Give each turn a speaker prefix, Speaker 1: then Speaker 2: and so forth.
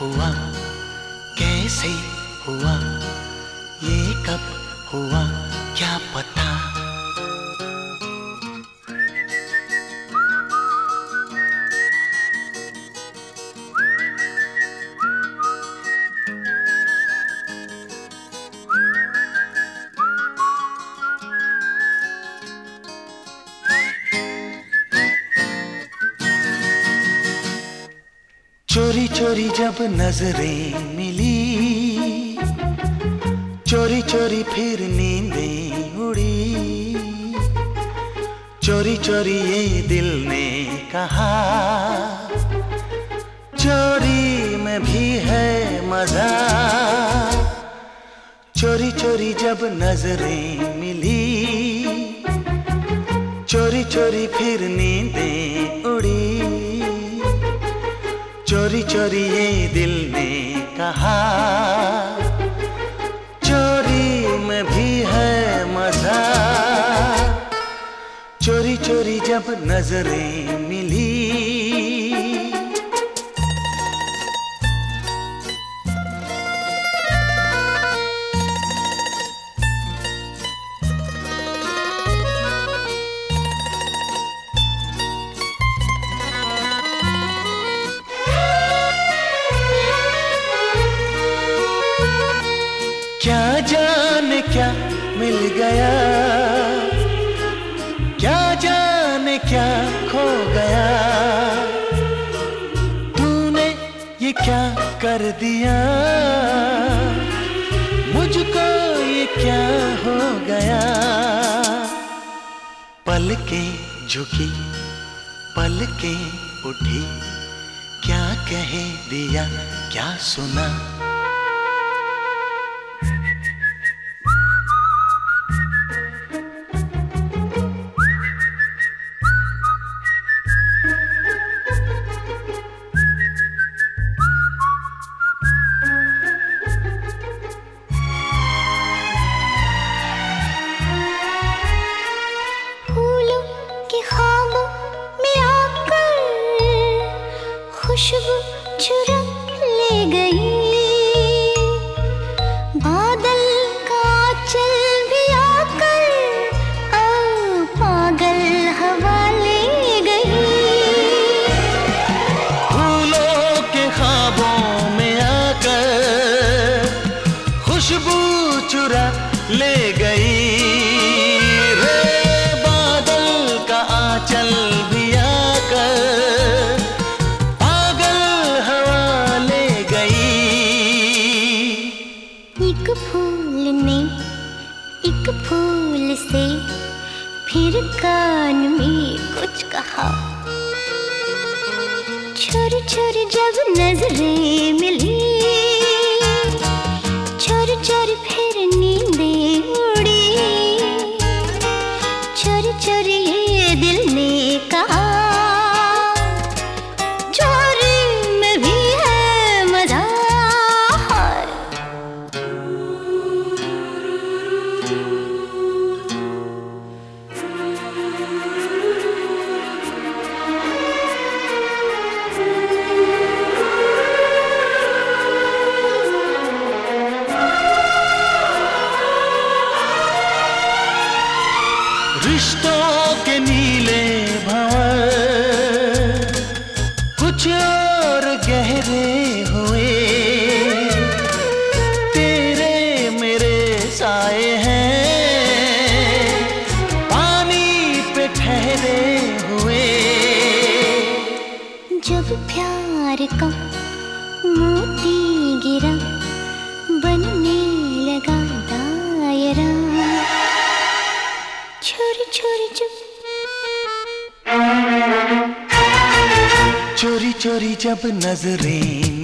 Speaker 1: हुआ? कैसे हुआ? ये कब हुआ? क्या पता? चोरी चोरी जब नज़रें मिली, चोरी चोरी फिर नींदें उड़ी। चोरी चोरी ये दिल ने कहा, चोरी में भी है मज़ा। चोरी चोरी जब नज़रें मिली, चोरी चोरी फिर नींदें उड़ी। चोरी चोरी ये दिल ने कहा। चोरी में भी है मज़ा। चोरी चोरी जब नज़रें मिली क्या मिल गया। क्या जाने क्या खो गया? तूने ये क्या कर दिया? मुझको ये क्या हो गया? पल के झुकी पल के उठी। क्या कह दिया, क्या सुना?
Speaker 2: से फिर कान में कुछ कहा। छोर छोर जब नज़रें मिली
Speaker 1: रिश्तों के नीले भंवर, कुछ और गहरे हुए। तेरे मेरे साए हैं, पानी पे ठहरे हुए।
Speaker 2: जब प्यार का
Speaker 1: चोरी चोरी जब नज़रें